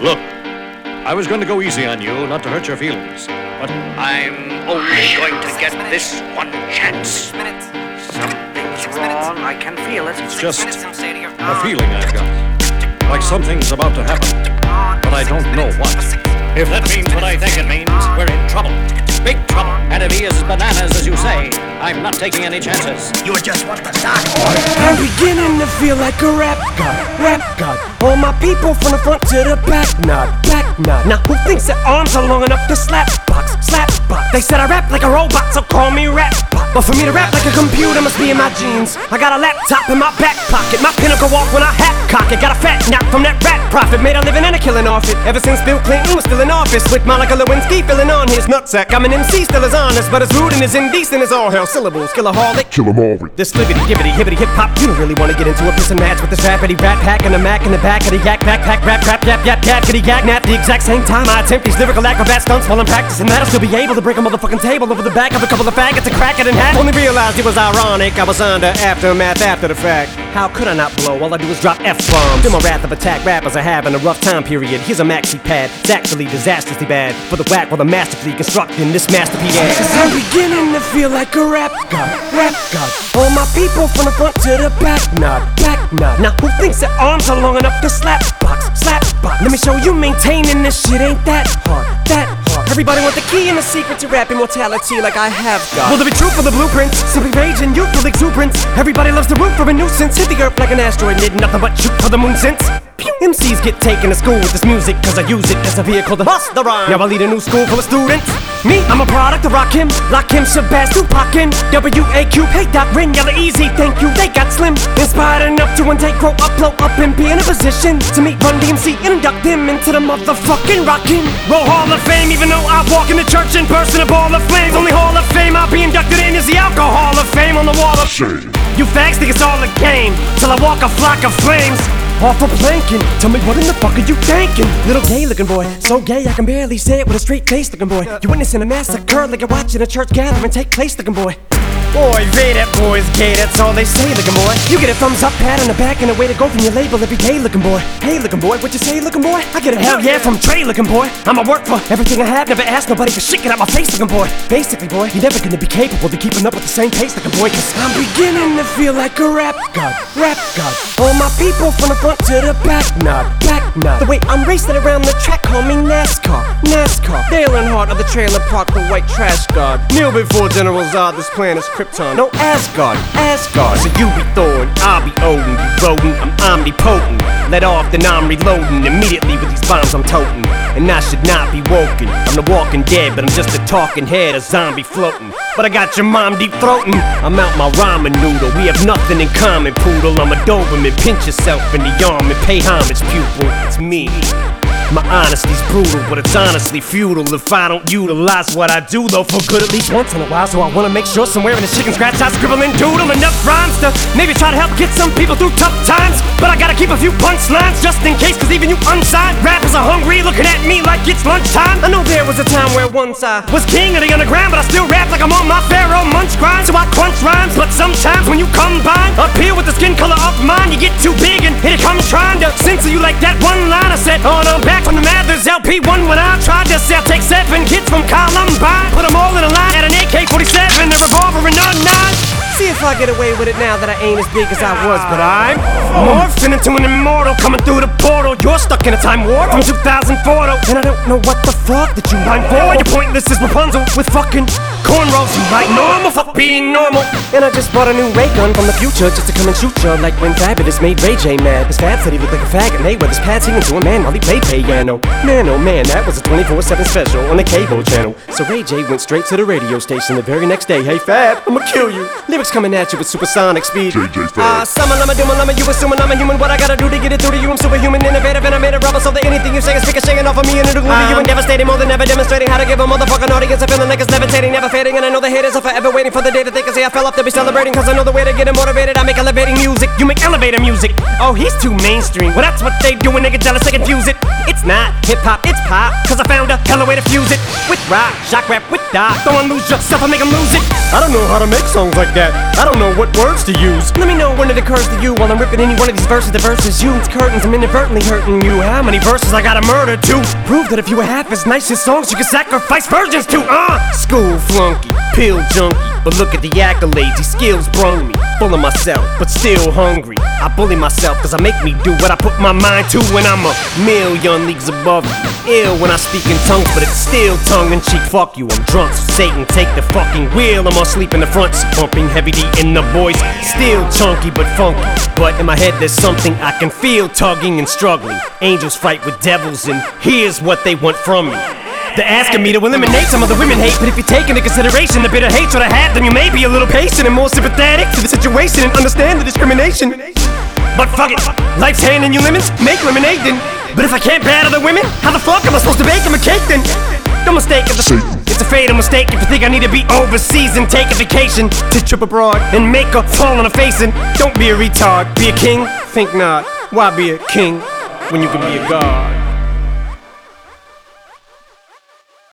Look, I was going to go easy on you, not to hurt your feelings. But I'm only going to get this one chance. Something's wrong. I can feel it. It's just a feeling I've got. Like something's about to happen. But I don't know what. If that means what I think it means, we're in trouble. Big trouble. And if he is bananas, as you say, I'm not taking any chances. You just want the start. I'm beginning to feel like a rap god, rap god. All my people from the front to the back, nod, back nod. Now who thinks their arms are long enough to slap box, slap box? They said I rap like a robot, so call me rap. But for me to rap like a computer must be in my genes. I got a laptop in my back pocket, my pinnacle walk when I hat cock it. Got a fat nap from that rat profit, made a living and a killing off it. Ever since Bill Clinton was still in office, with Monica Lewinsky filling on his nutsack. I'm an MC, still as honest, but as rude and as indecent as all hell. Syllables, killaholic. Kill 'em all. This libbity, gibbity, hibbity, hip hop. You don't really wanna get into a piss and match with this rapidy rat pack and a mac in the back of the yak backpack, rap, rap, yap, yap, yap, kitty yak, nap. The exact same time I attempt these lyrical acrobat stunts while I'm practicing that, I'll still be able to break a motherfucking table over the back of a couple of faggots and crack it in half. Only realized it was ironic. I was under aftermath after the fact. How could I not blow? All I do is drop F bombs. Feel my wrath of attack rappers are having a rough time period. Here's a maxi pad. It's actually disastrously bad. For the whack while the masterfully constructing this masterpiece. Cause I'm beginning to feel like a rap god, rap god. All my people from the front to the back, nod, back nod. Now who thinks their arms are long enough to slap box, slap box? Let me show you maintaining this shit ain't that hard, that. Everybody want the key and the secret to rap immortality like I have got. Will there be truth for the blueprints? Simply rage and youthful exuberance. Everybody loves the root for a nuisance. Hit the earth like an asteroid, need nothing but shoot for the moon since. MCs get taken to school with this music Cause I use it as a vehicle to bust the rhyme. Now I lead a new school full of students. Me, I'm a product of Rakim Lock Him, Tupac in W-A-Q, hey Doc, Ren, Yella Eazy, thank you. They got slim, inspired enough to one day grow up, blow up And be in a position to meet Run DMC And induct them into the motherfucking Rockin' Roll Hall of Fame Even though I walk in the church in person, a ball of flames I'll in is the Alcohol of Fame on the wall of Shame. you fags think it's all a game Till I walk a flock of flames Off a planking Tell me what in the fuck are you thinking? Little gay looking boy So gay I can barely say it with a straight face looking boy You witnessing a massacre like you're watching a church gathering take place looking boy Boy, that boy's gay, that's all they say, looking boy. You get a thumbs up, pat on the back, and a way to go from your label every day, looking boy. Hey, looking boy, what you say, looking boy? I get a hell yeah from Dre, looking boy. I'ma work for everything I have, never ask nobody for shit, get out my face, looking boy. Basically, boy, you're never gonna be capable of keeping up with the same pace, looking boy, cause I'm beginning to feel like a rap god, rap god. All my people from the front to the back, nod, back nod. The way I'm racing around the track, call me NASCAR, NASCAR. Dale Earnhardt of the trailer park, the white trash god. Kneel before General Zod, this planet's Krypton. No Asgard, Asgard. So you be Thor and I'll be Odin. You rodent, I'm omnipotent. Let off, then I'm reloading. Immediately with these bombs I'm toting. And I should not be woken. I'm the walking dead, but I'm just a talking head, a zombie floating. But I got your mom deep throating. I'm out my ramen noodle. We have nothing in common, poodle. I'm a Doberman. Pinch yourself in the arm and pay homage, pupil. It's me. My honesty's brutal, but it's honestly futile if I don't utilize what I do, though, for good at least once in a while. So I wanna make sure somewhere in the chicken scratch I scribble and doodle enough rhymes to maybe try to help get some people through tough times. But I gotta keep a few punchlines just in case, cause even you unsigned rappers are hungry, looking at me like it's lunchtime. I know there was a time where once I was king of the underground, but I still rap like I'm my Pharaoh munch grind. So I crunch rhymes, but sometimes when you combine here with the skin color of mine, you get too big and here it comes trying to censor you like that one line I said. Oh, no, back from the Mathers LP1 when I tried to sell. Take seven kids from Columbine, put them all in a line at an AK 47, a revolver, and a nine. See if I get away with it now that I ain't as big as I was, but I'm morphing into an immortal coming through the portal. You're stuck in a time warp from 2004, though, and I don't know what the fuck that you mind for. You're pointless as Rapunzel with fucking cornrows. You like normal, fuck being normal. And I just bought a new ray gun from the future just to come and shoot you like when Fabolous made Ray J mad. His fab said he looked like a faggot, and Mayweather's pad singing to a man while he played piano. Man, oh man, that was a 24/7 special on the cable channel. So Ray J went straight to the radio station the very next day. Hey Fab, I'ma kill you. Lyrics coming at you with supersonic speed. JJ Fad. Ah, summer, lama, doom, lama, you assuming I'm a human. What I gotta do to get it through to you? I'm superhuman, innovative, and I made a rubber so that anything you say is ricocheting off of me and it'll glue to you and devastating more than ever demonstrating how to give a motherfucking audience a feeling like it's levitating, never fading. And I know the haters are forever waiting for the day that they can say I fell off to be celebrating. Cause I know the way to get them motivated. I make elevating music, you make elevator music. Oh, he's too mainstream. Well, that's what they do when they get jealous, they confuse it. It's not hip hop, it's pop. Cause I found a hella way to fuse it. With rock, shock rap, with dot. Don't wanna lose yourself, I make 'em lose it. I don't know how to make songs like that. I don't know what words to use. Let me know when it occurs to you while I'm ripping any one of these verses. The verses you, it's curtains, I'm inadvertently hurting you. How many verses I gotta murder to? Prove that if you were half as nice as songs, you could sacrifice virgins to. Uh, school flunky, pill junkie. But look at the accolades, these skills brung me. Full of myself, but still hungry. I bully myself cause I make me do what I put my mind to when I'm a million leagues above you. Ill when I speak in tongues, but it's still tongue in cheek. Fuck you, I'm drunk. So Satan, take the fucking wheel. I'm asleep in the front seat, pumping Heavy D and the Boyz. Still chunky but funky. But in my head, there's something I can feel tugging and struggling. Angels fight with devils, and here's what they want from me. They're asking me to eliminate some of the women hate, but if you take into consideration the bitter hatred I have, then you may be a little patient and more sympathetic to the situation and understand the discrimination. But fuck it, life's handing you lemons, make lemonade then. But if I can't battle the women, how the fuck am I supposed to bake them a cake then? No mistake if the It's a fatal mistake if you think I need to be overseas and take a vacation to trip abroad and make a fall on a face and don't be a retard. Be a king? Think not. Why be a king when you can be a god?